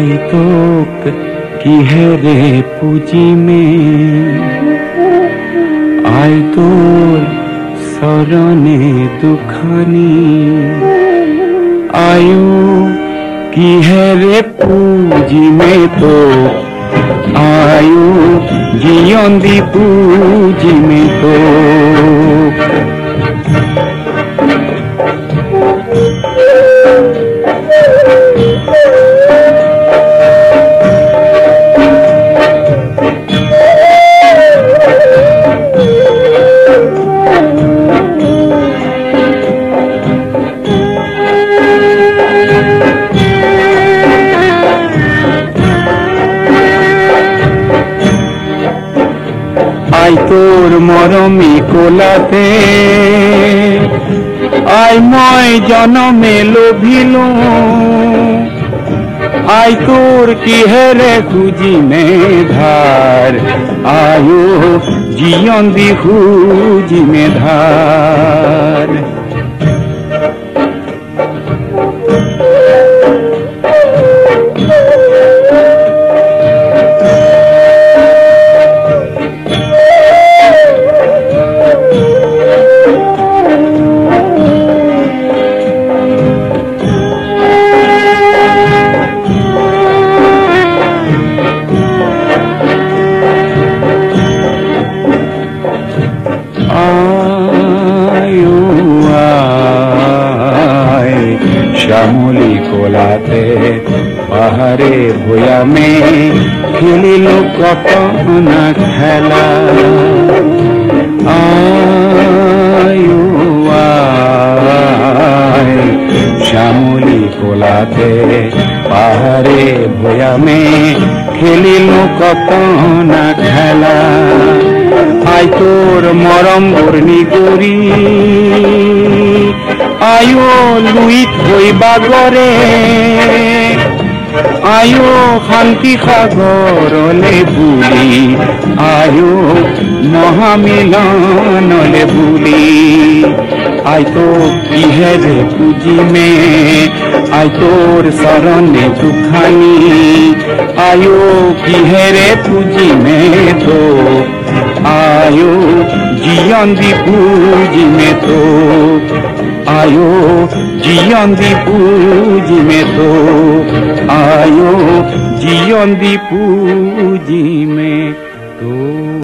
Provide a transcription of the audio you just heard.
তোক কিহেরে পুঁজি মে? আই তোর শরণে দুখানি। আয়ু কিহেরে পুঁজি মে তো? আয়ু জিয়ন্দি পুঁজি মে আই তোর মরমি কোলাতে। আই মই জনমে লোভিল। আই তোর কিহেরে খুঁজি মে ধার আয়ো জিয়ন্দি খুঁজি মে শ্যামলি কোলাতে পাহাড়ে ভুয়ামে খেলিল কত না খেলা। আয়ু আয়, শ্যামলি কোলাতে পাহাড়ে ভুয়ামে খেলিল কত না খেলা। আই তোর মরম বর্ণি করি আয়ো লুইত হইবা গরে আয়ো শান্তি সাগরলে বুলি। আয়ো মহামিলনলে বুলি। আই তো কিহেরে পুজিমে আই তোর শরণে দুখানি। আয়ো কিহেরে পুজিমে তো। আয়ো জিয়ন্দি পুজি মে তো। আয়ো জিয়ন্দি পুজি মে তো আয়ো জিয়ন্দি পুজি মে তো